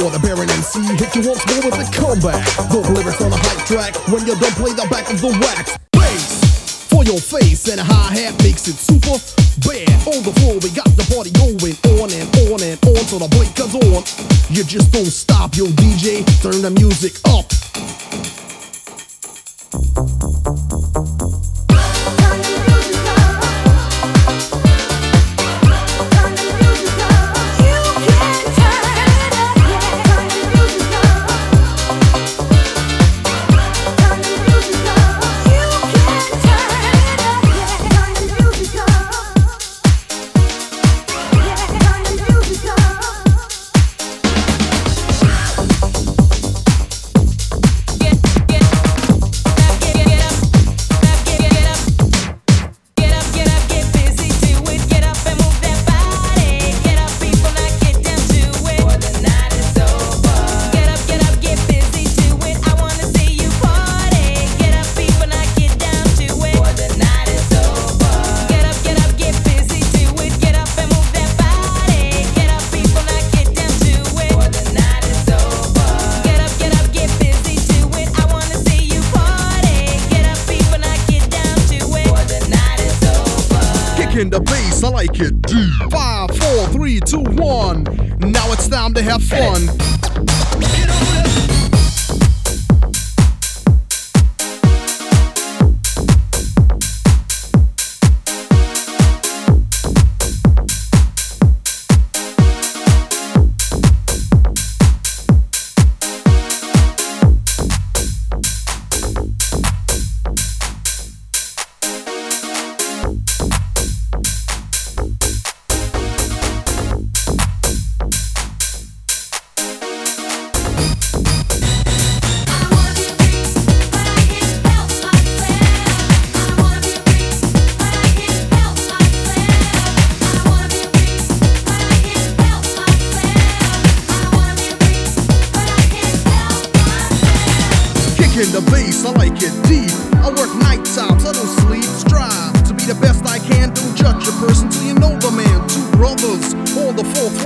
for the Baron MC. Hit you once more with a comeback. Dope lyrics on a hype track when you don't play the back of the wax. Bass for your face and a hi hat makes it super bad. On the floor, we got the party going on and on and on till the break comes on. You just don't stop, yo DJ. Turn the music up. make it deep. Five, four, three, two, one. Now it's time to have fun.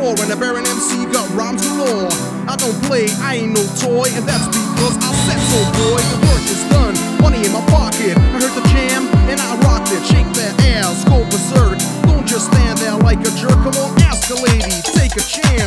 floor and a barren MC got rhymes galore. I don't play, I ain't no toy, and that's because I said so boy. The work is done, money in my pocket. I heard the jam and I rocked it. Shake that ass, go berserk. Don't just stand there like a jerk. Come on, ask a lady, take a chance.